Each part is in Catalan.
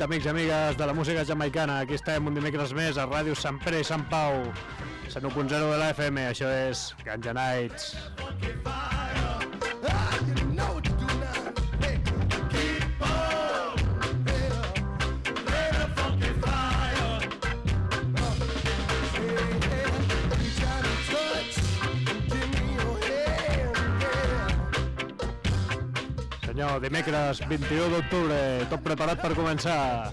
Nit, amics i amigues de la música jamaicana. Aquí estem un dimecres més a Ràdio Sant Pere i Sant Pau, 101.0 de la FM. Això és Ganja Nights. Dimecres 21 d'octubre, tot preparat per començar.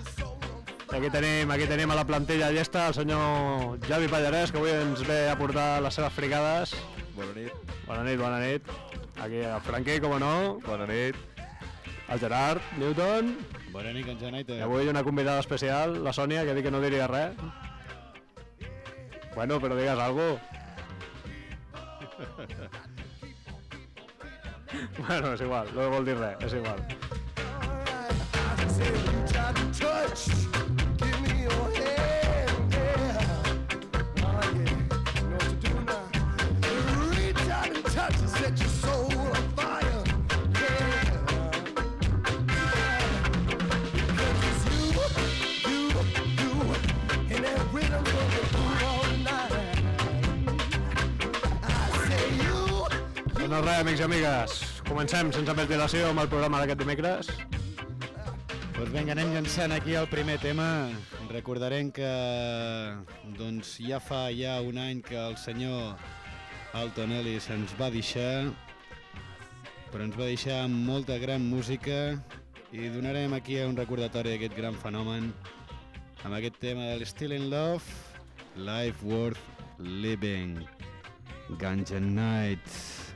I aquí tenim, aquí tenim a la plantilla llesta el senyor Javi Pallarès, que avui ens ve a portar les seves fricades. Bona nit. Bona nit, bona nit. Aquí el Franqui, com no, Bona nit. el Gerard Newton, Bona nit, en Janaita. i avui una convidada especial, la Sònia, que dit que no diria res. Bueno, però digues algo. bueno, és igual, no vol dir res, és igual. Set your soul fire, No res, amics i amigues. Comencem sense més dilació amb el programa d'aquest dimecres. Doncs vinga, anem llançant aquí el primer tema. Recordarem que doncs, ja fa ja un any que el senyor Alton Ellis ens va deixar, però ens va deixar amb molta gran música i donarem aquí un recordatori d'aquest gran fenomen amb aquest tema del Still in Love, Life Worth Living, Ganja Nights.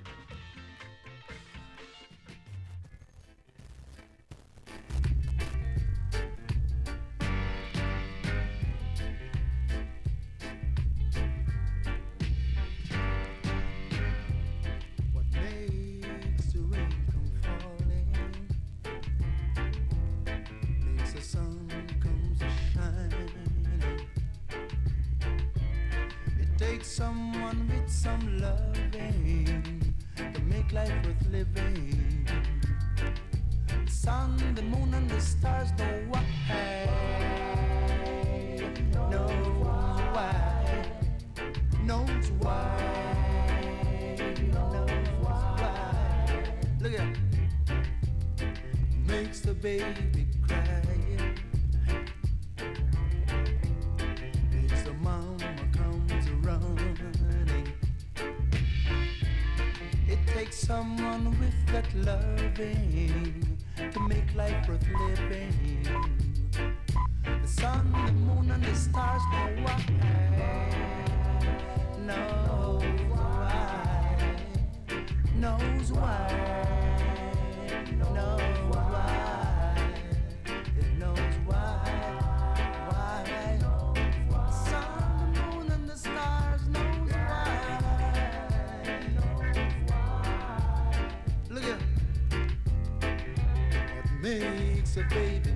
Baby cry. Makes the mama comes running. It takes someone with that loving to make life worth living. Makes a baby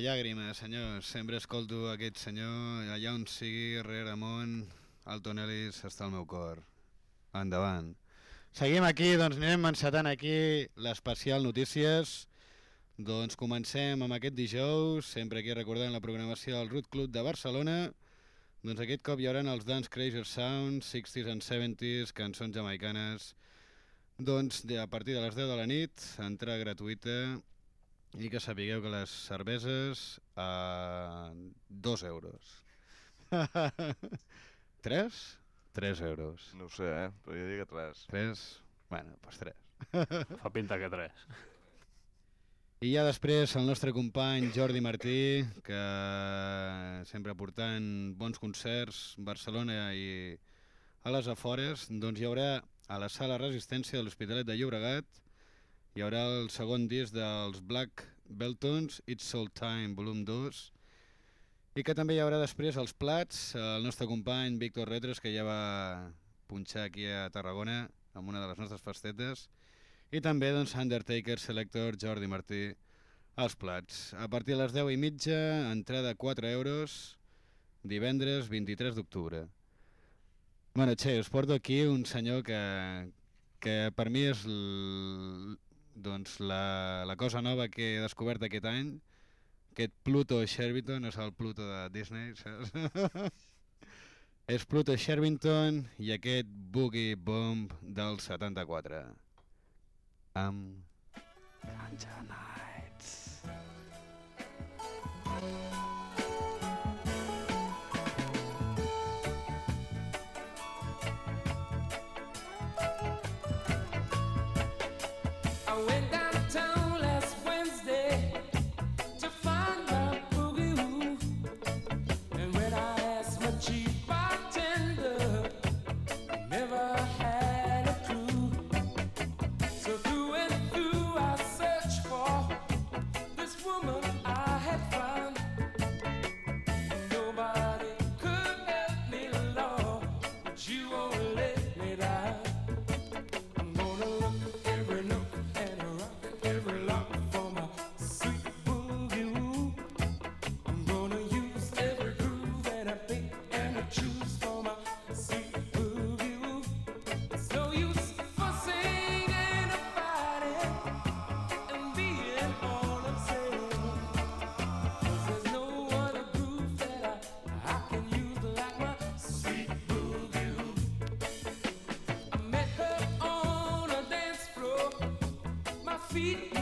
de llàgrimes, senyor. Sempre escolto aquest senyor, allà on sigui, rere món, el Tonelis està al meu cor. Endavant. Seguim aquí, doncs anem encetant aquí l'especial Notícies. Doncs comencem amb aquest dijous, sempre aquí recordant la programació del Root Club de Barcelona. Doncs aquest cop hi haurà els Dance Crazier Sounds, 60s and 70s, cançons jamaicanes. Doncs a partir de les 10 de la nit, entrada gratuïta i que sapigueu que les cerveses a 2 euros. 3? 3 euros. No ho sé, eh? Però jo dic que 3. 3? Bueno, doncs 3. Fa pinta que tres. I ja després el nostre company Jordi Martí, que sempre portant bons concerts a Barcelona i a les afores, doncs hi haurà a la sala Resistència de l'Hospitalet de Llobregat hi haurà el segon disc dels Black Beltons, It's Soul Time, volum 2, i que també hi haurà després els plats, el nostre company Víctor Retres, que ja va punxar aquí a Tarragona amb una de les nostres festetes, i també doncs, Undertaker Selector Jordi Martí als plats. A partir de les 10 i mitja, entrada 4 euros, divendres 23 d'octubre. Bueno, Che, us porto aquí un senyor que, que per mi és doncs, la, la cosa nova que he descobert aquest any, aquest Pluto Shervington, no és el Pluto de Disney, saps? és Pluto Shervington i aquest Boogie Bomb del 74 amb Ganja Nights. I feet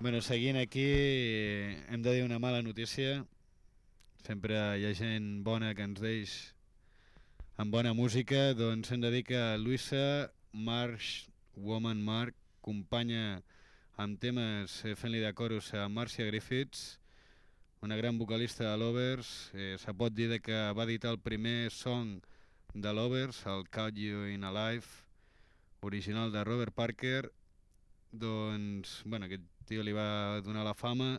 Bueno, seguint aquí, hem de dir una mala notícia. Sempre hi ha gent bona que ens deix amb bona música, doncs hem de dir que Luisa Marsh, Woman Mark, companya amb temes eh, fent-li de coros a Marcia Griffiths, una gran vocalista de l'Overs, eh, se pot dir que va editar el primer song de l'Overs, el Caught You in a Life, original de Robert Parker, doncs, bueno, aquest tio li va donar la fama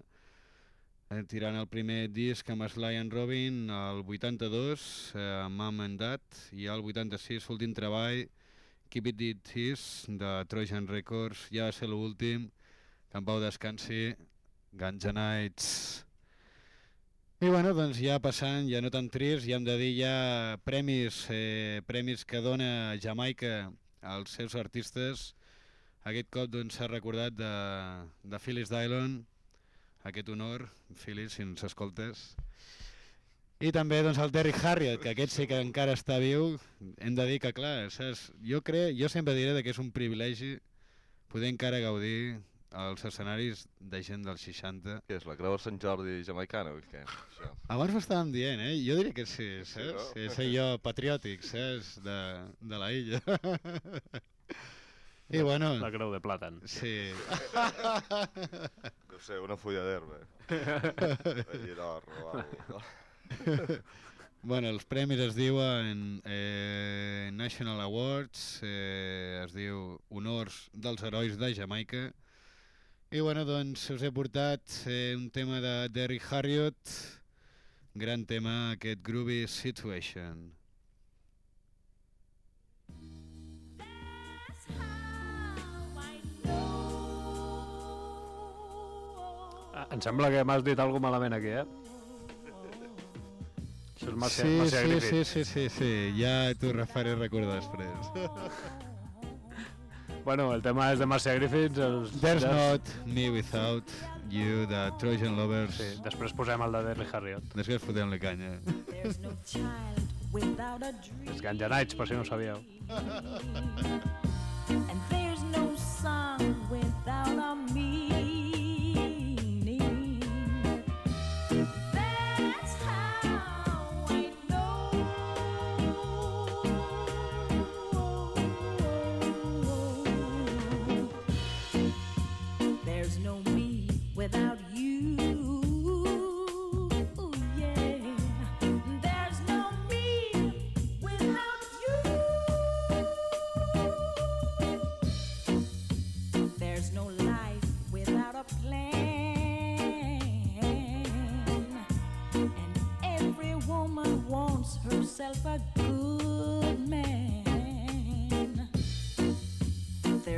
eh, tirant el primer disc amb Sly and Robin el 82 eh, Mom and Dad i el 86 l'últim treball Keep It It Is de Trojan Records. Ja va ser l'últim. Que en pau descansi Ganja Nights i bueno, doncs ja passant, ja no tan trist, ja hem de dir ja premis, eh, premis que dona Jamaica als seus artistes aquest cop doncs, s'ha recordat de, de Phyllis Dylon, aquest honor, Phyllis, si ens escoltes. I també doncs, el Terry Harriott, que aquest sí que encara està viu. Hem de dir que, clar, saps? Jo, crec, jo sempre diré de que és un privilegi poder encara gaudir als escenaris de gent dels 60. Què és, la creu de Sant Jordi jamaicana o què? Això. Abans ho estàvem dient, eh? Jo diria que sí, saps? no? Sí, sí jo patriòtic, saps? De, de la illa. I bueno, La creu de plàtan. sí. No sé, una fulla d'herba. Allí d'or o alguna. Bueno, els premis es diuen eh, National Awards, eh, es diu Honors dels Herois de Jamaica. I bueno, doncs us he portat eh, un tema de Derry Harriott, gran tema, aquest Groovy Situation. Em sembla que m'has dit alguna malament aquí, eh? Això és Marcia, sí, Marcia sí, sí, sí, sí, sí, ja t'ho refaré a recordar després. Bueno, el tema és de Marcia Griffiths. Els There's jazz. not me without you, de Trojan Lovers. Sí, després posem el de Derry Harriott. Després fotem-li canya. There's no child without a dream. Els Ganja Nights, per si no ho sabíeu. And there's no song without a meaning.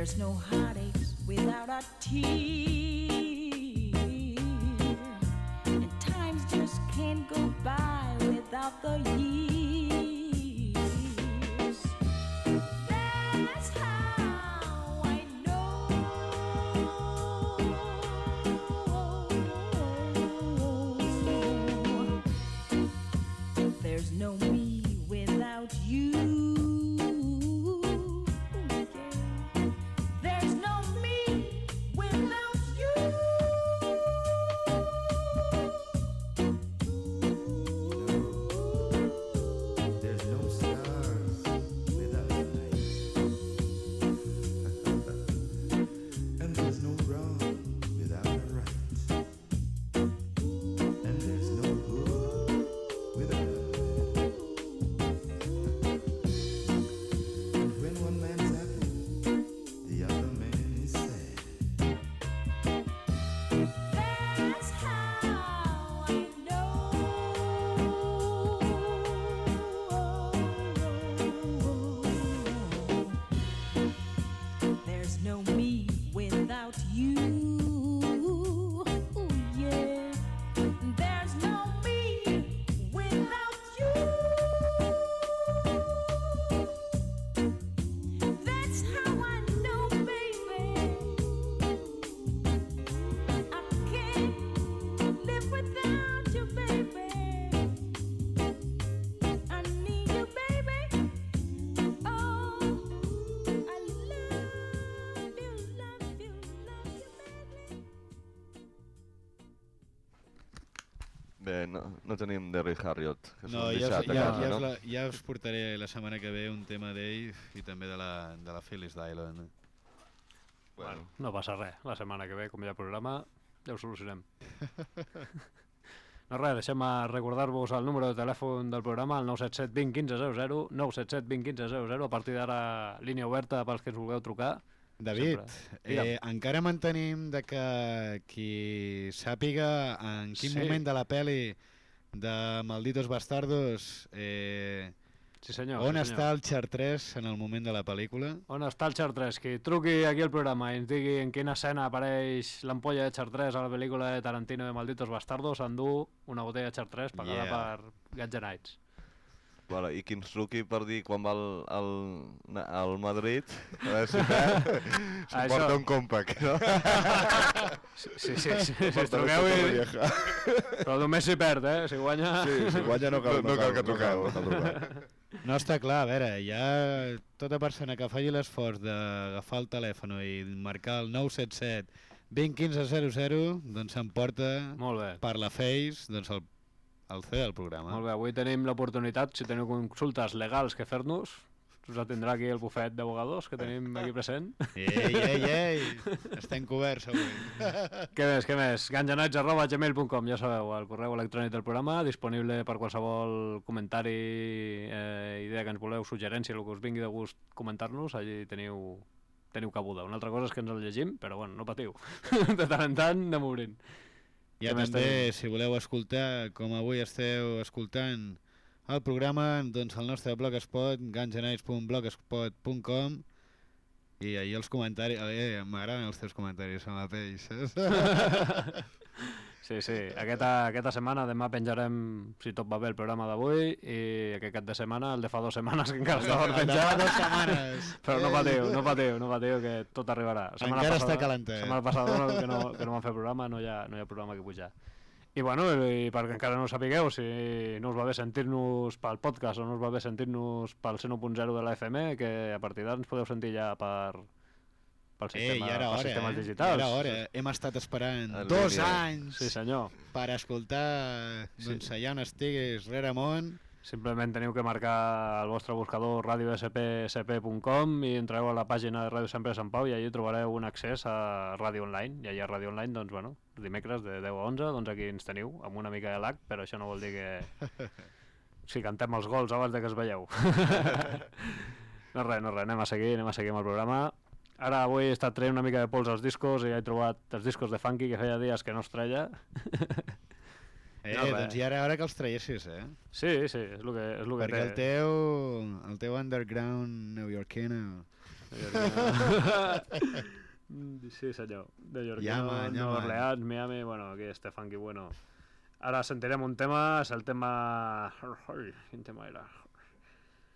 There's no heartaches without a tear. And times just can't go by without the no, no tenim Derry Harriot, que No, ja, us- ja, casa, ja, us no? la, ja us portaré la setmana que ve un tema d'ell i també de la, de la Phyllis Dylon. Bueno, No passa res, la setmana que ve, com hi ha programa, ja ho solucionem. No res, deixem a recordar-vos el número de telèfon del programa, el 977 20 15 00, 977 20 15 00, a partir d'ara línia oberta pels que ens vulgueu trucar. David, eh, encara mantenim de que qui sàpiga en quin Sí. moment de la peli de Malditos Bastardos eh, Sí senyor, on sí, està senyor. el Chartres en el moment de la pel·lícula. On està el Chartres? Que truqui aquí al programa i ens digui en quina escena apareix l'ampolla de Chartres a la pel·lícula de Tarantino de Malditos Bastardos, endú una botella de Chartres pagada Yeah. per Gats Nights. Bueno, i truqui per dir quan va al, al, al Madrid, a veure si perd, Això. s'emporta un compact, no? Sí, sí, sí, sí, si Porta truqueu i... Però només si perd, eh? Si guanya... Sí, si guanya no cal, No- no cal que truqueu. No cal, trucar. No està clar, a veure, ja tota persona que faci l'esforç d'agafar el telèfon i marcar el 977 20 15 00, doncs s'emporta per la Face doncs el, el C del programa. Molt bé, avui tenim l'oportunitat, si teniu consultes legals que fer-nos, us atendrà aquí el bufet d'abogados que tenim aquí present. Ei, ei, ei! Estem coberts avui. què més, què més? ganjanats arroba gmail.com, ja sabeu, el correu electrònic del programa, disponible per qualsevol comentari, eh, idea que ens voleu, suggerència, el que us vingui de gust comentar-nos, allí teniu, teniu cabuda. Una altra cosa és que ens el llegim, però bueno, no patiu. de tant en tant anem obrint. Ja també, tenim? si voleu escoltar, com avui esteu escoltant el programa, doncs el nostre blogspot, gansanites.blogspot.com i ahir els comentaris... Eh, M'agraden els teus comentaris amb la pell, saps? Sí, sí. Aquesta, aquesta setmana, demà penjarem, si tot va bé, el programa d'avui i aquest cap de setmana, el de fa dues setmanes, que encara fa penjar. dues setmanes. Però no Ei. patiu, no patiu, no patiu, que tot arribarà. Encara està calentet. Setmana passada no, que, no, que no vam fer programa, no hi ha, no hi ha programa que pujar. I bueno, i perquè encara no ho sapigueu, si no us va bé sentir-nos pel podcast o no us va bé sentir-nos pel 101.0 de la FM, que a partir d'ara ens podeu sentir ja per, pel Eh, sistema, ja era hora, sistemes eh? digitals. Ja era hora. Hem estat esperant En dos línia. anys Sí, senyor. per escoltar doncs, allà on estiguis, rere món. Simplement teniu que marcar el vostre buscador radiosp.com i entreu a la pàgina de Ràdio Sempre de Sant Pau i allí trobareu un accés a Ràdio Online. I allà a Ràdio Online, doncs, bueno, dimecres de 10 a 11, doncs aquí ens teniu, amb una mica de lag, però això no vol dir que... Si cantem els gols abans de que es veieu. no res, no res, anem a seguir, anem a seguir amb el programa. Ara avui he estat traient una mica de pols als discos i he trobat els discos de funky que feia dies que no es treia. Eh, No, doncs ja era hora que els traiessis, eh? sí, sí, és el que, és el que Perquè el té. teu, el teu underground neoyorquino... Sí, senyor. De York, Llama, Nova. Orleans, Miami, bueno, aquí este funky bueno. Ara sentirem un tema, és el tema... Quin tema era?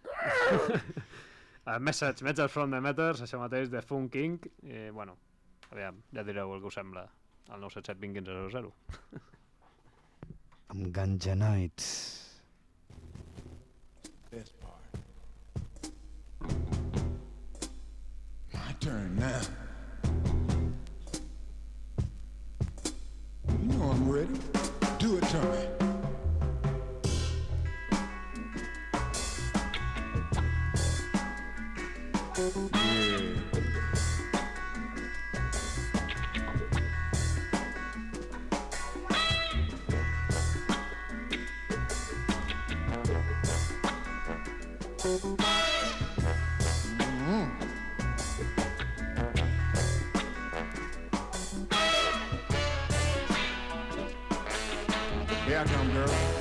uh, message, Message from the Matters, això mateix, de Funk King, i bueno, aviam, ja direu el que us sembla, al 977 20 15 00. Amb Ganja Nights. Best part. My turn now. You know I'm ready. Do it to me. Here I come, girl.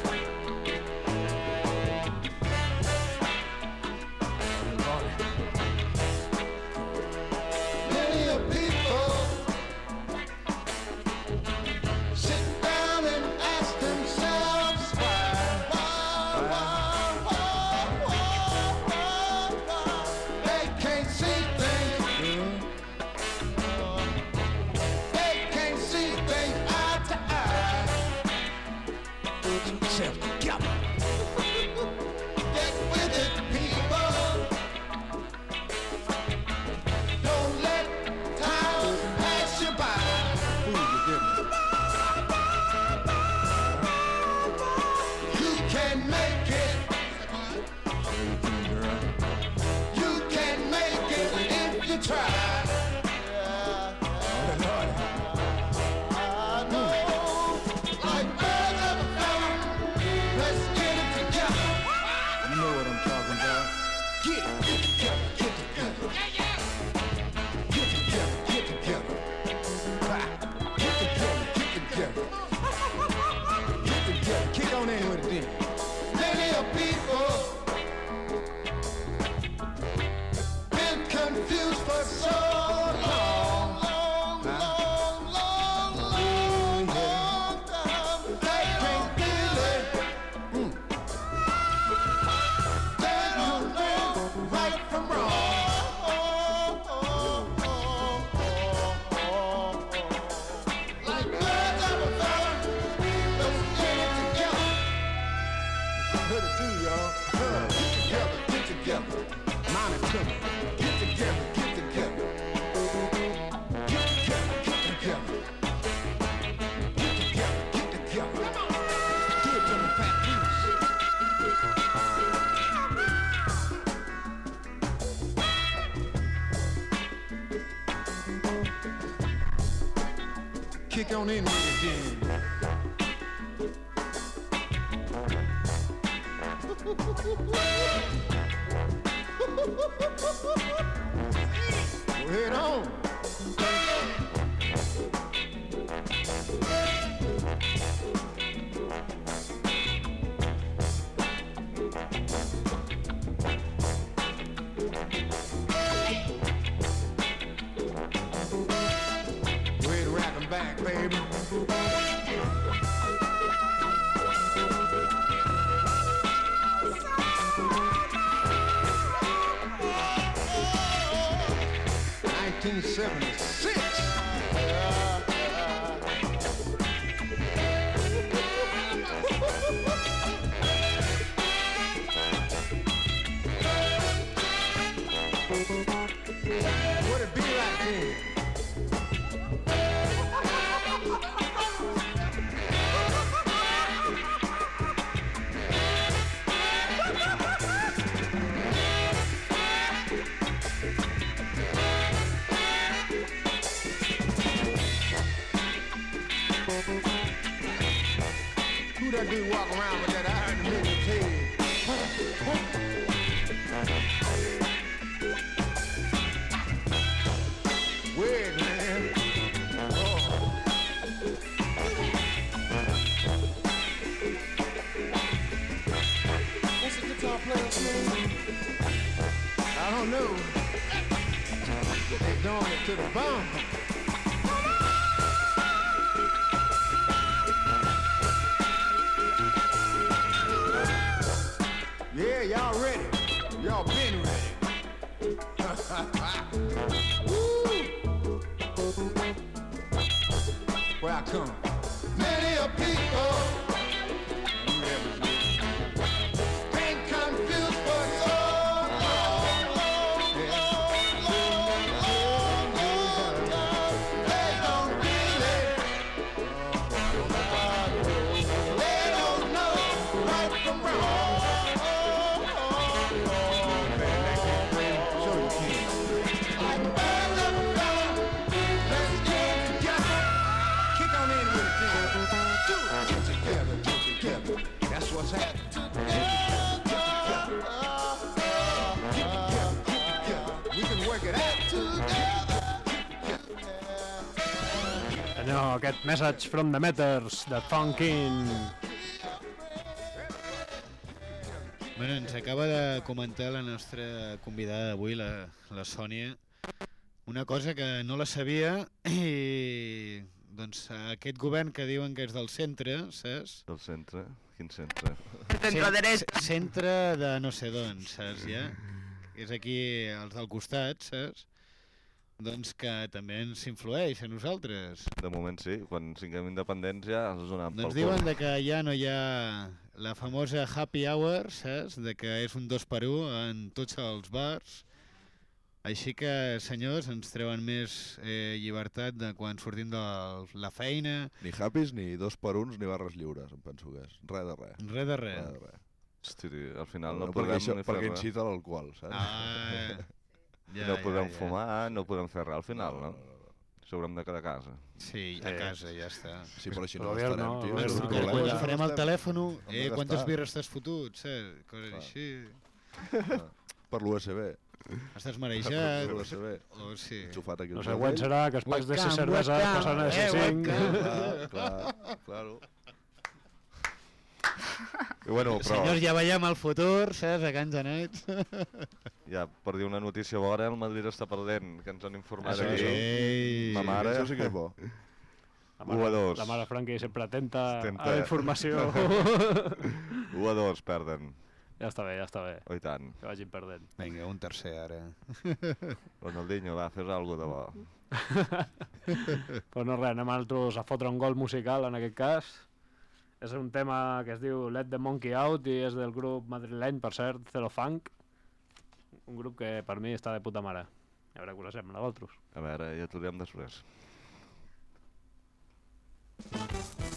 Message from the Meters, de Funkin. Bueno, ens acaba de comentar la nostra convidada d'avui, la, la Sònia, una cosa que no la sabia i doncs aquest govern que diuen que és del centre, saps? Del centre? Quin centre? Centre dret. Centre de no sé d'on, saps, ja? És aquí, els del costat, saps? Doncs que també ens influeix a nosaltres. De moment sí, quan siguem independents ja ens donem pel Doncs cul. diuen de que ja no hi ha la famosa happy hour, saps? De que és un dos per un en tots els bars. Així que, senyors, ens treuen més eh, llibertat de quan sortim de la feina. Ni happys, ni dos per uns, ni barres lliures, em penso que és. Res de res. Res de res. Res de res. Hosti, tio, al final no, No, perquè, podrem això, ni fer perquè incita l'alcohol, saps? Ah, ja, no podem ja, ja. fumar, no podem fer res al final, no? S'haurem de quedar a casa. Sí, a casa, ja està. Sí, però El no gobierno- estarem, tio, és un gobierno- problema. Quan ja. farem el telèfon, eh, quantes birres t'has fotut, saps? Coses Clar. així. Per l'USB. Estàs Per marejat. l'USB. Oh, sí. Enxufat aquí següent cervell. serà que es pas de ser cervesa passant a eh, ser 5. Clar, clar, claro. I bueno, però Senyors, ja veiem el futur, saps? A Can Genets. ja, per dir una notícia bona, el Madrid està perdent, que ens han informat Ah, sí. Ei. Ma mare. Això sí que és bo. La a dos. La mare Franqui sempre atenta, Atenta. a la informació. 1 a 2 perden. ja està bé, ja està bé. Oh, i tant. Que vagin perdent. Vinga, un tercer ara. Ronaldinho, va, fes alguna de bo. Però no res, anem altres a fotre un gol musical en aquest cas. És un tema que es diu Let the Monkey Out i és del grup madrileny, per cert, Zero Funk. Un grup que per mi està de puta mare. A veure què us sembla, a vosaltres. A veure, ja t'ho direm després. Let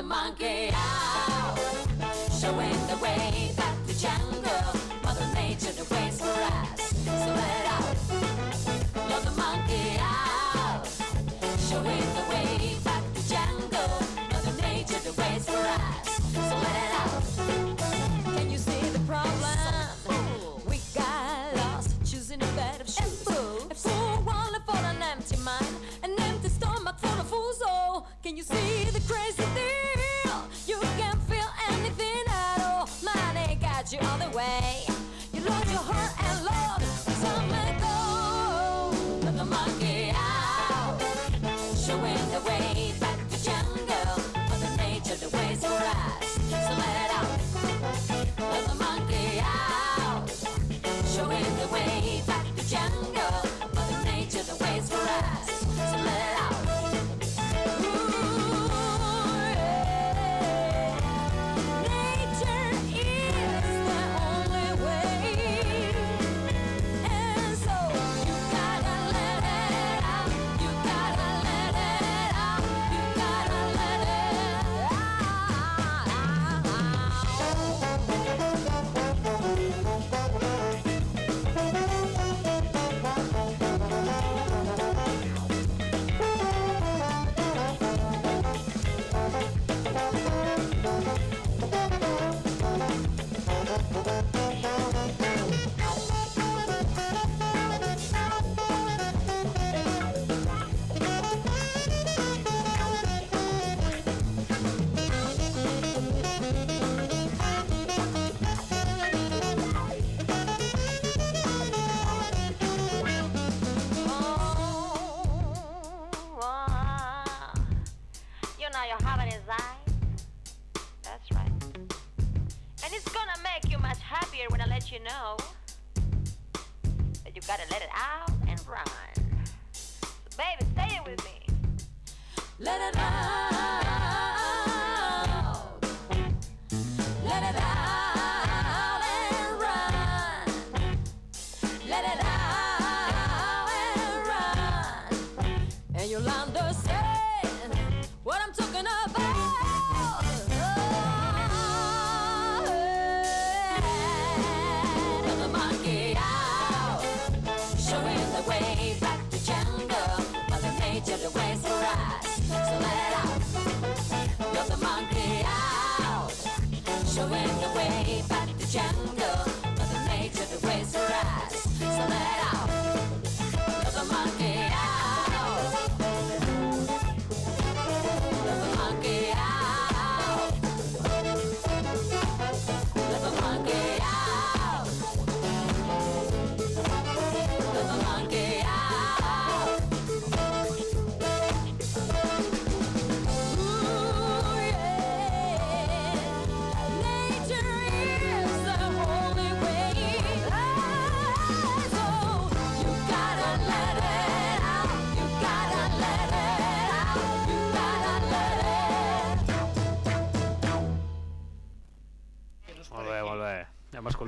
a monkey.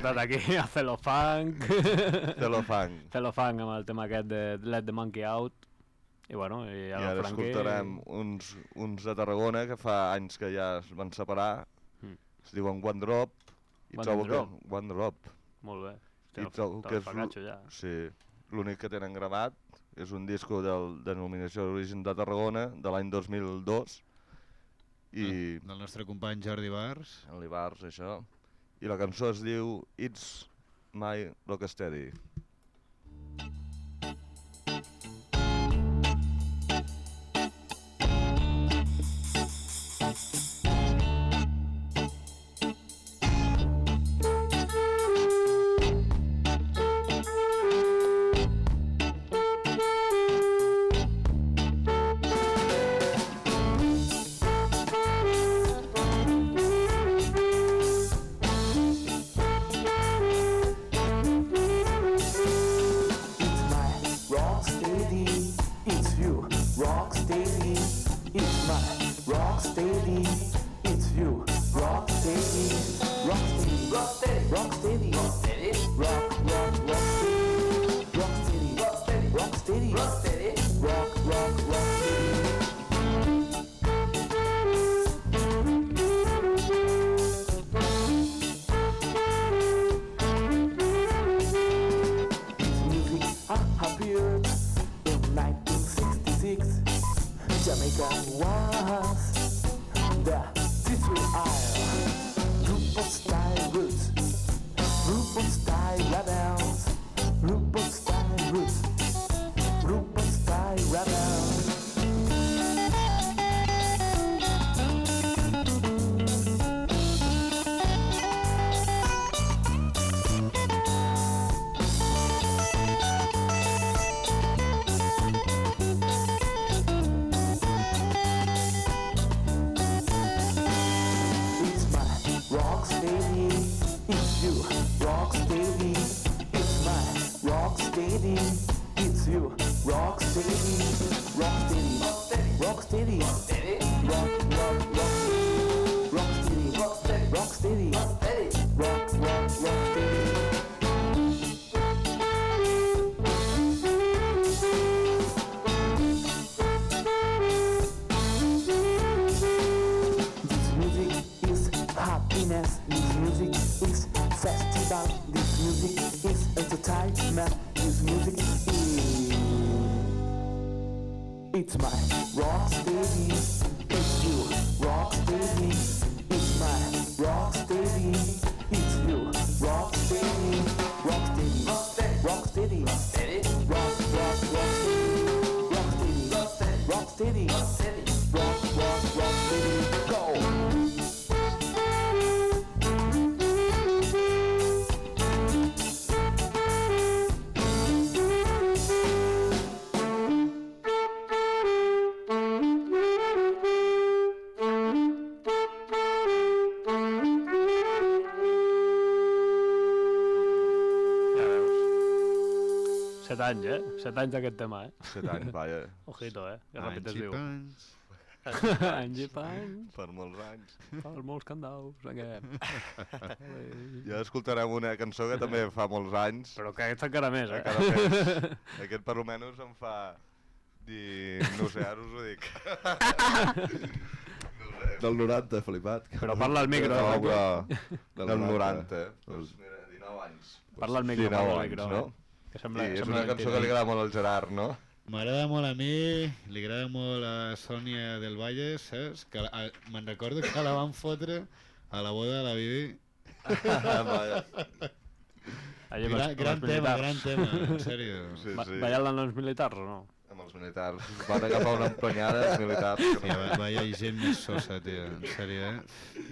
portat aquí a Celofang. Celofang. Celofang amb el tema aquest de Let the Monkey Out. I bueno, i, I ara Franqui... escoltarem uns, uns de Tarragona que fa anys que ja es van separar. Mm. Es diuen One Drop. I One trobo Drop. Que... One Drop. Molt bé. Te I trobo te que és ja. sí, l'únic que tenen gravat. És un disco del, de denominació d'origen de Tarragona de l'any 2002. I... Ah, del nostre company Jordi Bars. El Ibars, això i la cançó es diu It's My Rocksteady. It's anys, eh? Set anys d'aquest tema, eh? Set anys, vaja. Ojito, eh? Que ràpid es Anys i diu. panys. anys i panys, Per molts anys. per molts candaus, aquest. Ja escoltarem una cançó que també fa molts anys. Però que aquest encara més, eh? Encara més. Aquest per almenys em fa dir... No sé, ara us ho dic. Del 90, flipat. Però parla al micro, No, eh? però Del del 90. 90. Doncs mira, 19 anys. Parla al micro, 19 parla al anys, micro. no? Que sembla, I és sembla una cançó mentida. que li agrada molt al Gerard, no? M'agrada molt a mi, li agrada molt a Sònia del Valle, saps? Que me'n recordo que la van fotre a la boda de la Bibi. Allà amb Gran, els- gran els tema, gran tema, en sèrio. Sí, sí. Ballant amb els militars o no? Amb els militars. Van agafar una emprenyada els militars. que Hòstia, no- va, vaya gent més sosa, tio, en sèrio, eh?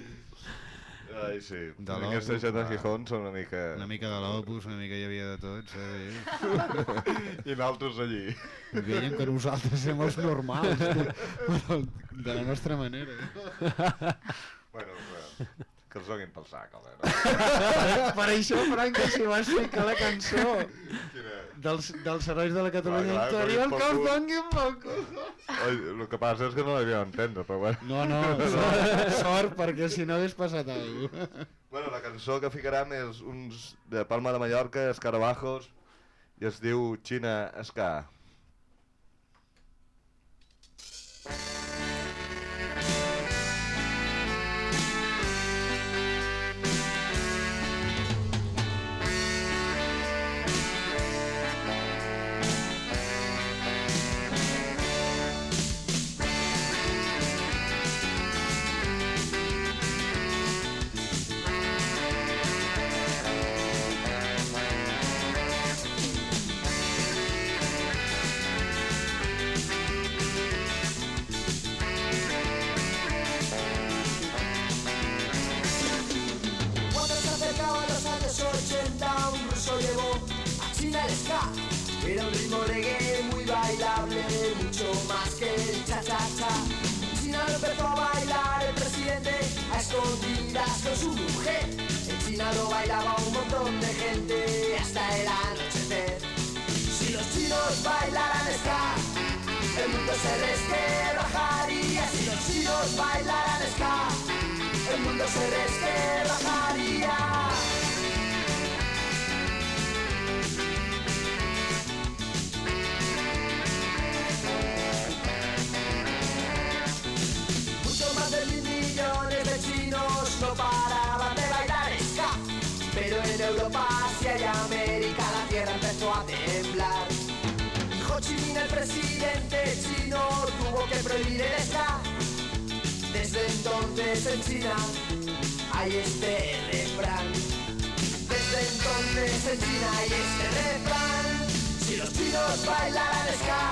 Ai, sí. De Aquesta l'Opus, gent de. Gijón són una mica... Una mica de l'Opus, una mica hi havia de tot, saps? I nosaltres allí. I veiem que nosaltres som els normals, tio, de la nostra manera. Bueno, bueno, que els donin pel sac, home. No? Per, per això, Frank, si vas ficar la cançó Quina... dels, dels herois de la Catalunya clar, interior, que els donguin pel cul. El que passa és que no l'havia d'entendre, però bueno. No, no, sort, sort perquè si no hagués passat alguna cosa. Bueno, la cançó que ficarem és uns de Palma de Mallorca, Escarabajos, i es diu Xina Ska. Cuando Era un ritmo reggae muy bailable, mucho más que el cha-cha-cha. China empezó a bailar el presidente a escondidas con su mujer. En China lo bailaba un montón de gente hasta el anochecer. Si los chinos bailaran ska, el mundo se resquebrajaría. Si los chinos chinos bailaran ska, el mundo se resquebrajaría. Que prohibir el ska. Desde entonces en China hay este refrán. Desde entonces en China hay este refrán. Si los chinos bailaran ska,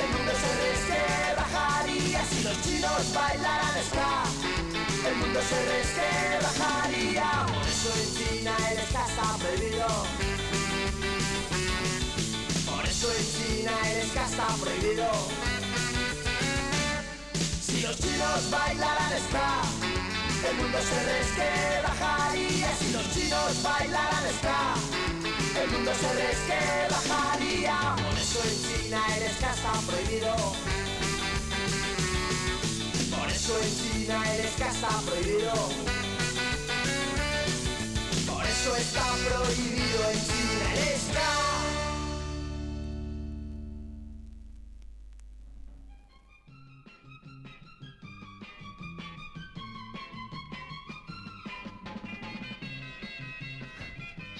el mundo se resquebrajaría. Si los chinos bailaran ska, el mundo se resquebrajaría. Por eso en China el ska está prohibido. Por eso en China el ska está prohibido. Si los chinos bailaran ska, el mundo se resquebrajaría. Si los chinos bailaran ska, el mundo se resquebrajaría. Por eso en China el ska está prohibido. Por eso en China el ska está prohibido. Por eso está prohibido en China el ska.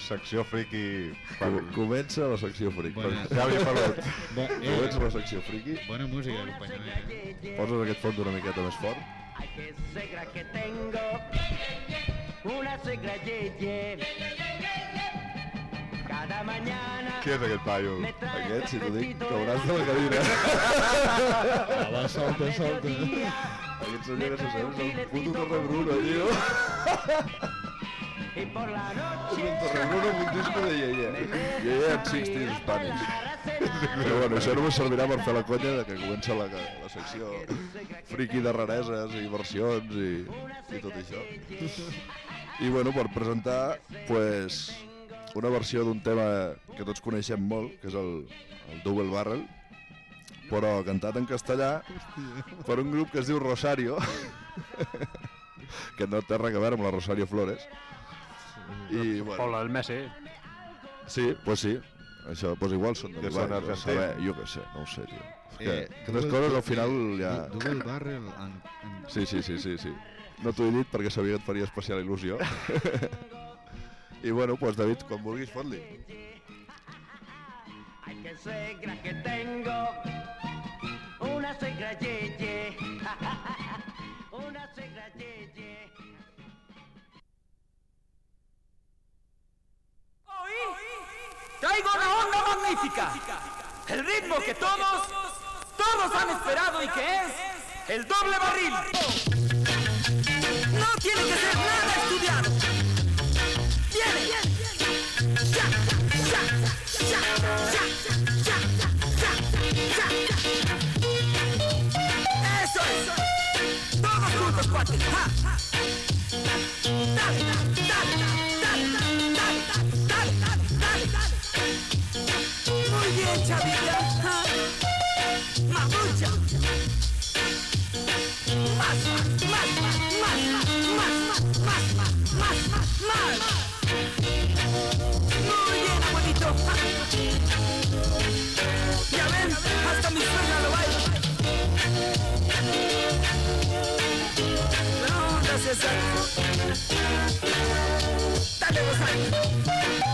Secció friki... Com- Comença la secció friki. Bona- Javi Palot. Bo- eh. Comença la secció friki. Bona música d'acompanyament. eh? Poses aquest fons una miqueta més fort. que suegra que tengo, una suegra yeye. Cada mañana Qui és aquest paio? Aquest, si t'ho dic, cauràs de la cadira. Ah, va, salta, salta. Aquest senyor que s'assembla és el puto Torre Bruno, tio. Y por la És noche un Torre Bruno amb un disco de Yeye. Yeye en 60s Spanish. Però bueno, això només servirà per fer la conya de que comença la, la secció friki de rareses i versions i, i tot això. I bueno, per presentar, pues, una versió d'un tema que tots coneixem molt, que és el, el Double Barrel, però cantat en castellà per un grup que es diu Rosario, que no té res a veure amb la Rosario Flores. I, bueno, Paula del Messi. Sí, pues sí. Això, pues igual són de Que barri, argentins. saber, jo què sé, no ho sé, tio. Que Eh, aquestes Double- coses al final ja... Double Barrel en, en... Sí, sí, sí, sí, sí. No t'ho he dit perquè sabia que et faria especial il·lusió. I bueno, pues David, quan vulguis, fot-li. Ay, que suegra que tengo, una suegra yeye. Traigo una onda magnífica. El ritmo que todos, todos han esperado y que es el doble barril. No tiene que ser nada estudiado. Viene. Ya, ya, ya, ya, ya, ya. Eso es. Todos juntos, cuates. Dale, dale, Dale, Rosario.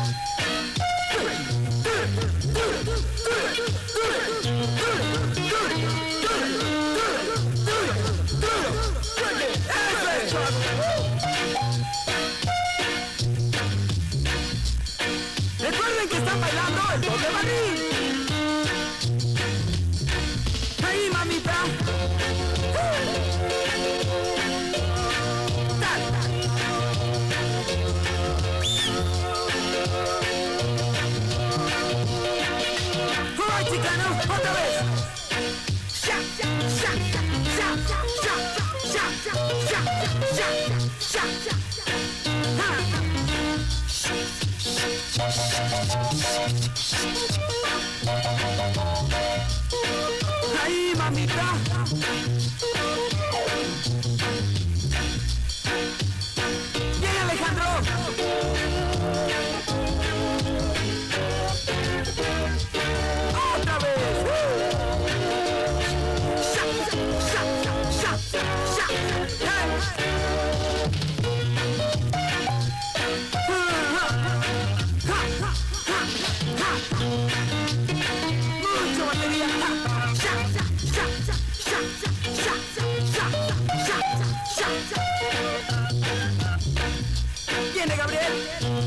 Viene Gabriel.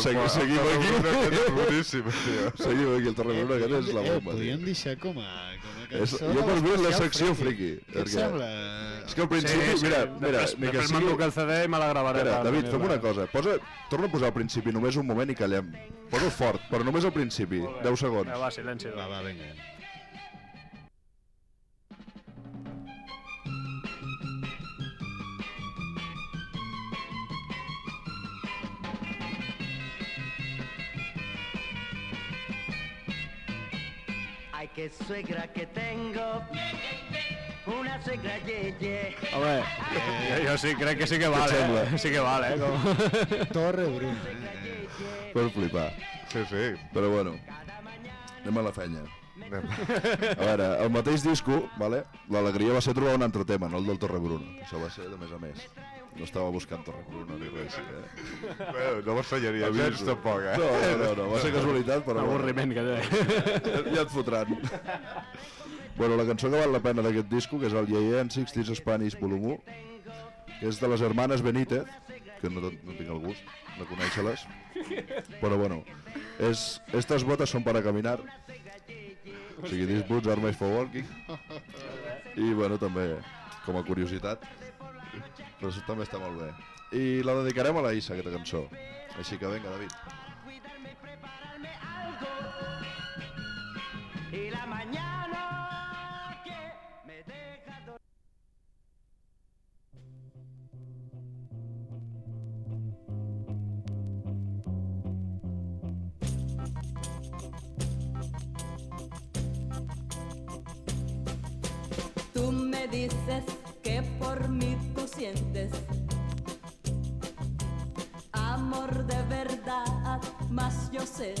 Seguim, El- seguim, aquí. És boníssim, tio. Seguim aquí, el Torrebruna, que és la Eh, bomba. podríem tio. deixar com a, com a És, cançó. jo de per mi és la secció friki. Què et perquè- sembla? És que al principi, sí, mira, mira, després, ni que després sigui... m'enduc el CD i me la gravaré. Per David, fem una cosa. Posa, torna a posar al principi només un moment i callem. Posa'l fort, però només al principi, 10 segons. Eh, va, silenci. Va, va, vinga. Qué suegra que tengo. Una suegra yeye. Home, jo, jo sí, crec que sí que sembla? eh? Sí que vale, eh? Com... Torre Bruna. Eh? Per flipar. Sí, sí. Però bueno, anem a la fenya. A veure, el mateix disco, vale? l'alegria va ser trobar un altre tema, no el del Torre Bruna. Això va ser de més a més. No estava buscant Torre Bruna ni res. Eh? Bueno, no m'estranyaria Aviso. gens tampoc, eh? No, no, no, no, va ser casualitat, però... Avorriment que té. Ja, et fotran. Bueno, la cançó que val la pena d'aquest disco, que és el Yeah en 60s Spanish Volume 1, que és de les hermanes Benítez, que no, no tinc el gust de conèixer-les, però bueno, és Estas botas son para caminar, o sigui, these boots are made for walking, i bueno, també, com a curiositat, però això també està molt la dedicarem a la Isa, aquesta cançó. Així que vinga, David. Y la mañana que me deja dormir. Tú me dices que por mí amor de verdad, más yo sé.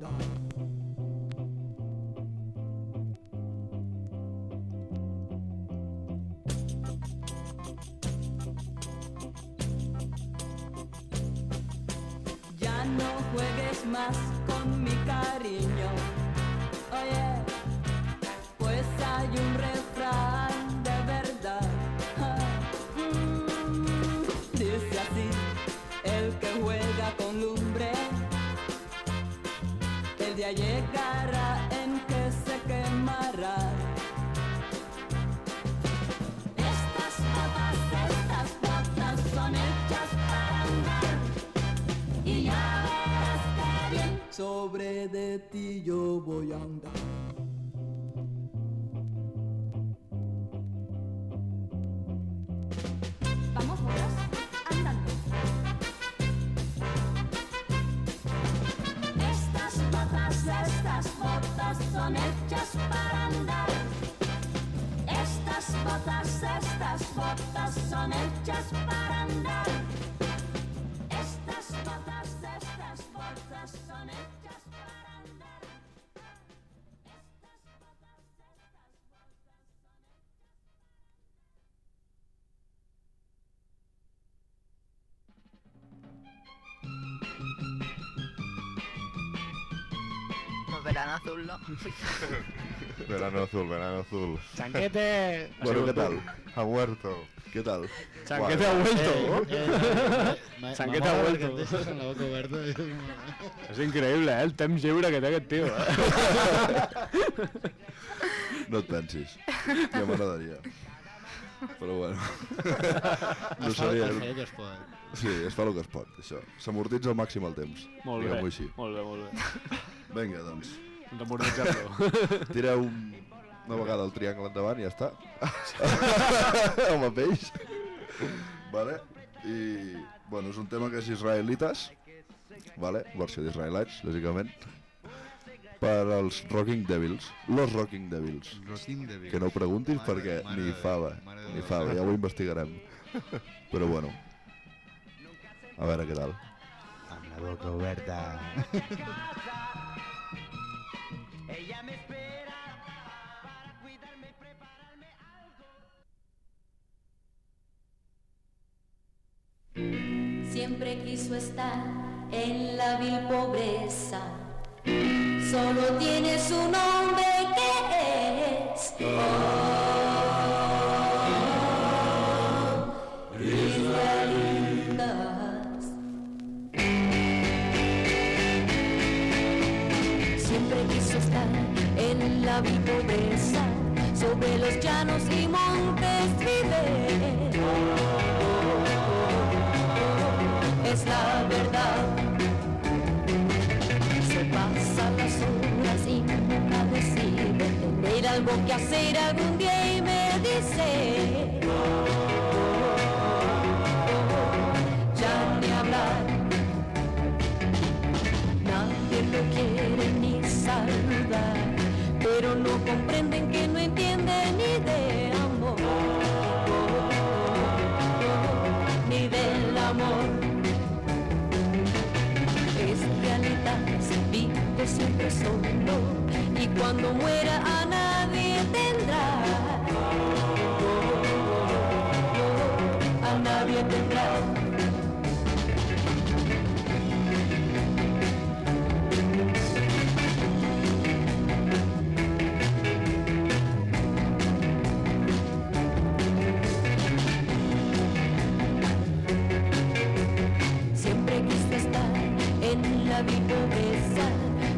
Yo voy llegará en que se quemará. Estas botas, estas botas son hechas para andar. Y ya verás que bien sobre de ti yo voy a andar. Azul, ¿no? Verano azul, verano azul. Chanquete. Bueno, ¿qué tal? Ha muerto. ¿Qué tal? Chanquete ha vuelto. Eh, eh, eh, Chanquete ha vuelto. És increïble, eh? El temps lliure que té aquest tio, eh? No et pensis. Ja m'agradaria. Però bueno. No Es fa- seria... es fa el que es pot. Sí, es fa el que es pot, això. S'amortitza al màxim el temps. Molt bé, diguem-ho així. molt bé, molt bé. Vinga, doncs. Demoralitzar-lo. Tireu un, una vegada el triangle endavant i ja està. Home peix. Vale. I, bueno, és un tema que és israelites, vale? versió d'Israelites, lògicament, per als Rocking Devils, los Rocking Devils. Rocking Devils. Que no ho preguntis Mare perquè mare ni fava, mare ni fava, ja ho investigarem. Però bueno, a veure què tal. Amb la boca oberta. Siempre quiso estar en la vil pobreza. Solo tiene su nombre que es oh, Israelitas. Siempre quiso estar en la vil pobreza. Sobre los llanos y algo que hacer algún día y me dice, ya ni hablar. Nadie lo quiere ni saludar, pero no comprenden que no entienden ni de amor, ni del amor es realidad, vive siempre solo y cuando muera a nadie en la pobreza,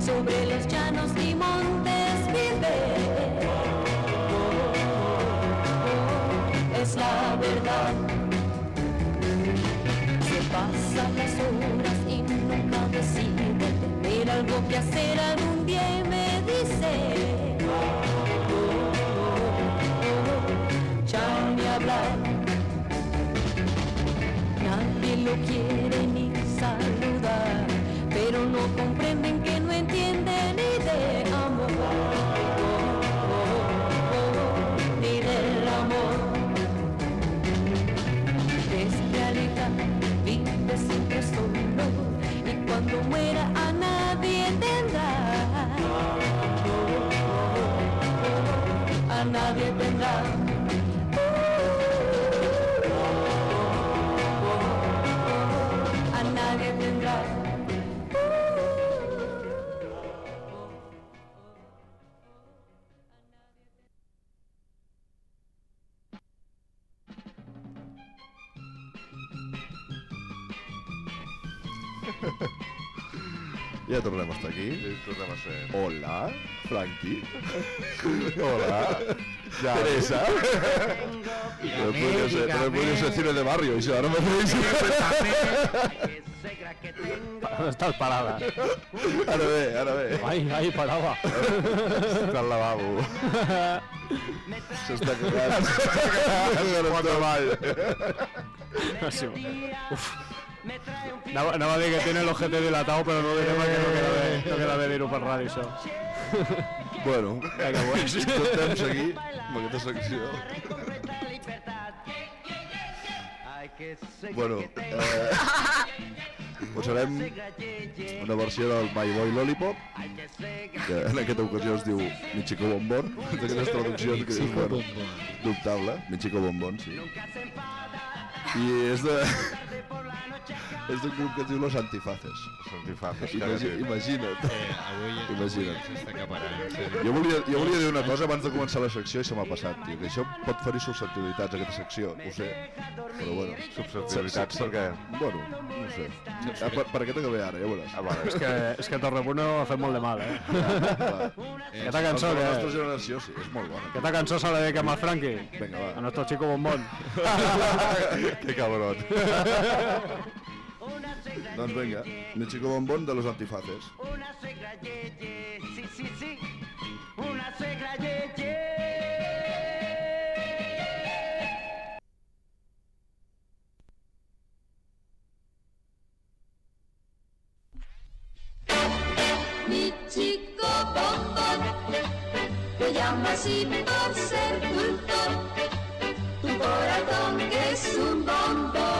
sobre los llanos y la verdad. Se pasan las horas y nunca decide tener algo que hacer algún día Ja. Teresa. També podria ser, també podria ser cine de barrio, això, ara mateix. Estàs parada. Ara bé, ara bé. Ai, ai, parava. Està al lavabo. S'està cagant. Pot avall. Sí. Uf. Anava, anava a dir que tiene el ojete dilatado, però no diré perquè no queda bé, no queda bé dir-ho per ràdio, això. Bueno, Vinga, pues. intentem seguir amb aquesta secció. Bueno, eh, posarem una versió del My Boy Lollipop, que en aquesta ocasió es diu Michico Bombón, d'aquestes traduccions que dius, bueno, dubtable, Michico Bombón, sí. I és de... És d'un grup que es diu Los Antifaces. Los Antifaces, Imagi imagina't. Eh, avui, Imagina't. avui s'està acaparant. Sí. Jo volia, jo volia dir una cosa abans de començar la secció i se m'ha passat, tio, que això pot ferir susceptibilitats, aquesta secció, ho sé, però bueno. Susceptibilitats per què? Bueno, no sé. Ah, per, per què t'acabé ara, ja veuràs. Ah, vale. És que, és que Torrepuno ha fet molt de mal, eh? Va. Aquesta cançó, de la nostra que... generació, sí, és molt bona. Aquesta cançó se la dediquem al Franqui. Vinga, va. A nuestro chico bombón. que cabrón. Doncs vinga, mi chico bombón de los antifaces. Una suegra ye, ye, sí, sí, sí. Una suegra ye, ye. Mi chico bombón te llama así por ser dulzón. Tu corazón que es un bombón,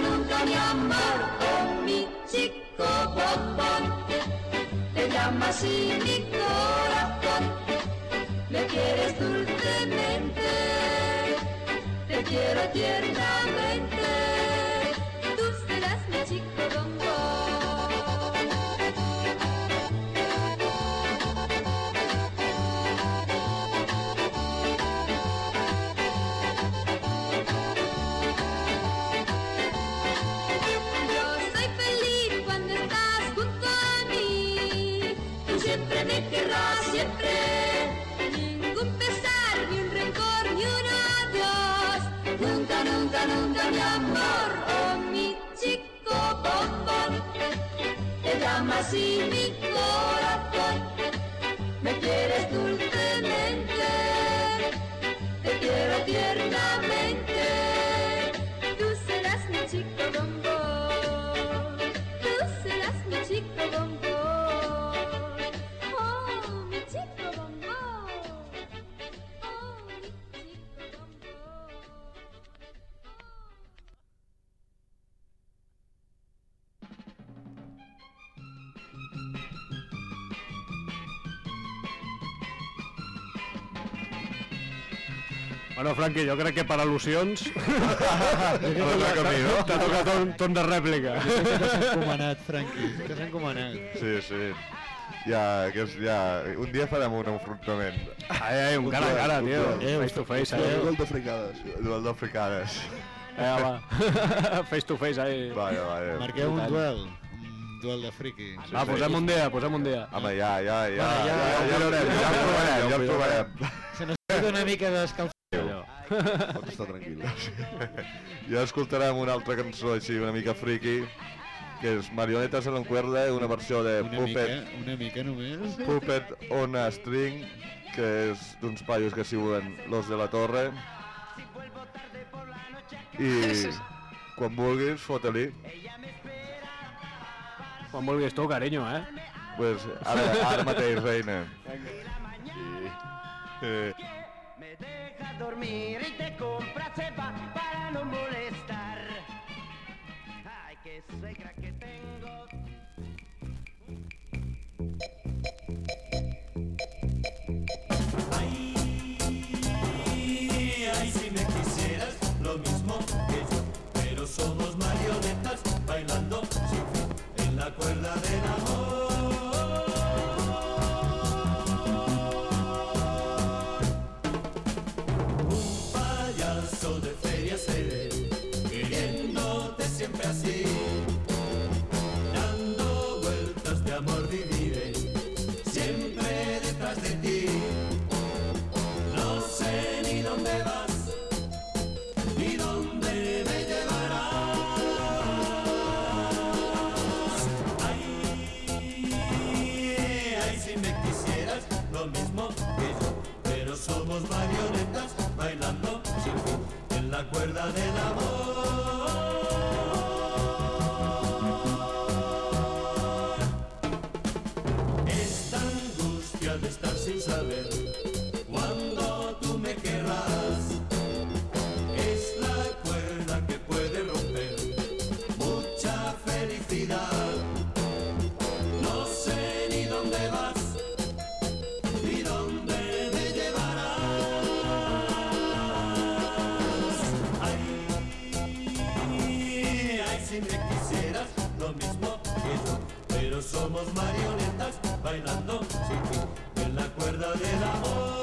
Nunca, mi amor. Oh, mi chico bombón. Te llama así mi corazón. Me quieres dulcemente. Te quiero tiernamente. Franqui, jo crec que per al·lusions Ara camí, no? t'ha tocat un torn de rèplica. Que s'ha encomanat, Franqui, que s'ha encomanat. Sí, sí. Ja, que és, ja, un dia farem un enfrontament. Ai, ai, un cara a cara, tio. Face to face, Eh, gol de fricades. Duel d'africades. Eh, va. Face to face, ai. Vale, vale. Marqueu un duel. Un duel de friqui. Va, posem un dia, posem un dia. Home, ja, ja, ja, Bueno, ja, ja- ja, ja, ja, ja, ja, ho provarem, ja ho provarem. Se necessita una mica d'escalf... Pots estar tranquil. Ja escoltarem una altra cançó així una mica friki, que és Marionetas en un cuerda, una versió de Una Puppet, mica, una mica només. Puppet on a String, que és d'uns paios que s'hi diuen Los de la Torre. I quan vulguis, fota-li. Quan vulguis tu, carinyo, eh? Pues ara, ara mateix, reina. Eh, Me deja dormir y te compra cepa para no molestar. Ay, qué suegra que tengo. Ay, ay, si me quisieras lo mismo que yo, pero somos marionetas bailando en la cuerda del amor. cuerda del amor. Marionetas bailando sin fin en la cuerda del amor.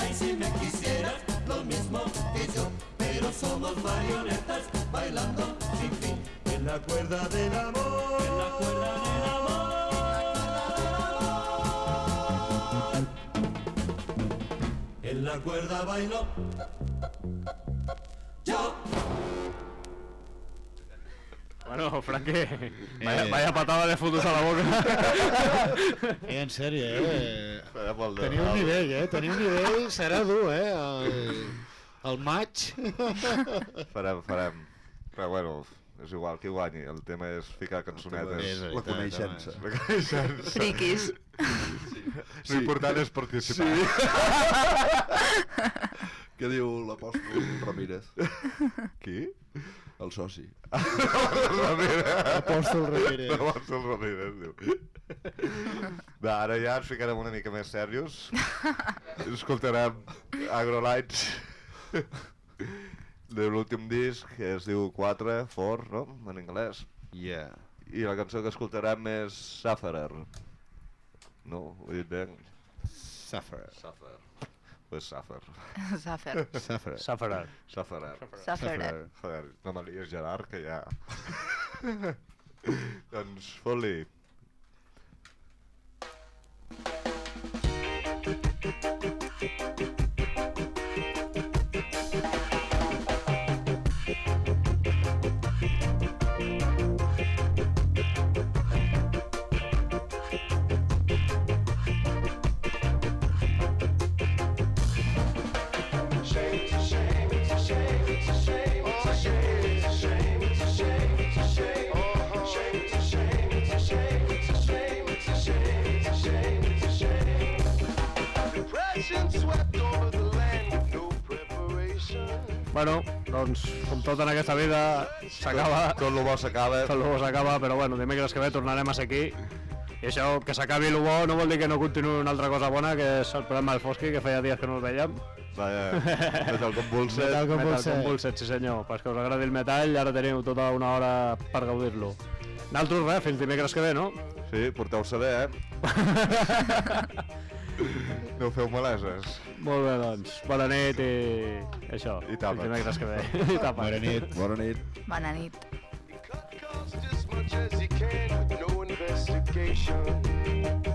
Ay, si me quisieras lo mismo que yo. Pero somos marionetas bailando sin fin en la cuerda del amor. En la cuerda del amor. En la cuerda bailo yo. Bueno, Franqui, vaya, vaya patada de fotos a la boca. Eh, en sèrio, eh? Teniu un el- nivell, eh? Teniu un nivell, serà dur, eh? El, el maig. Farem, farem. Però bueno, és igual qui guanyi, el tema és ficar cançonetes. és la coneixença. La coneixença. Friquis. Sí. L'important és participar. Què diu l'apòstol Ramírez? Qui? El soci. Apòstol Ramírez. Apòstol Ramírez, diu. Va, ara ja ens ficarem una mica més serios. Escoltarem Agrolights de l'últim disc, que es diu 4, 4, no? En anglès. Yeah. I la cançó que escoltarem és Sufferer. No? Ho he dit bé? Sufferer. Suffer. Suffer. Suffer. Sufferer. Sufferer. Sufferer. Joder, no me lies Gerard, que ja... doncs fot-li. Bueno, doncs, com tot en aquesta vida, s'acaba. Tot, tot lo bo s'acaba. Tot lo bo s'acaba, però bueno, dimecres que ve tornarem a ser aquí. I això, que s'acabi el bo, no vol dir que no continuï una altra cosa bona, que és el programa del Fosqui, que feia dies que no el veiem. Vaya, Metal Convulsed. Metal Convulsed. Metal Convulsed, sí senyor. Pas que us agradi el metall, ara teniu tota una hora per gaudir-lo. Naltros res, fins dimecres que ve, no? Sí, porteu-se bé, eh? no feu maleses. Molt bé, doncs. Bona nit i... això. I tapa't. Dimecres que ve. I tapa't. Bona nit. Bona nit. Bona nit. as much as you can with no investigation.